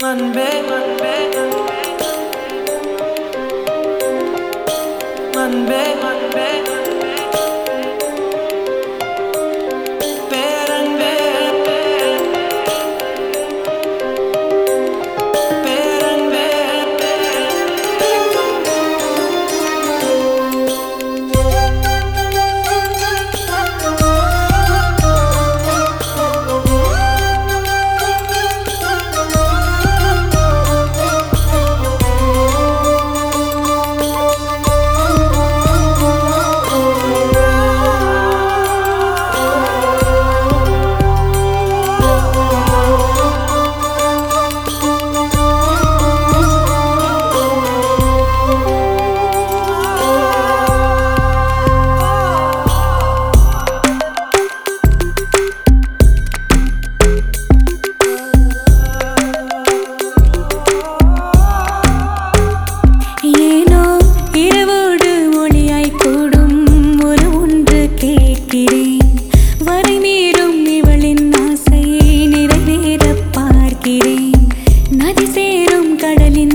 Monday, Monday, Monday, Monday. നദി സേരും കടലിൻ